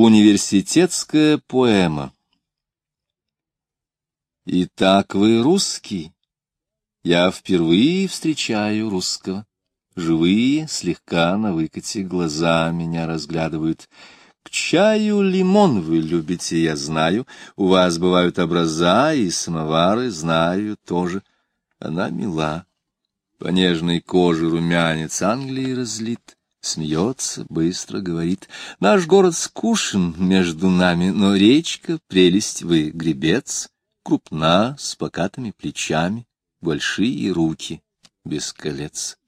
Университетская поэма Итак, вы русский. Я впервые встречаю русского. Живые, слегка на выкате, глаза меня разглядывают. К чаю лимон вы любите, я знаю. У вас бывают образа и самовары, знаю тоже. Она мила. По нежной коже румянец Англии разлит смеется, быстро говорит. Наш город скушен между нами, но речка, прелесть вы, гребец, крупна, с покатыми плечами, большие руки, без колец.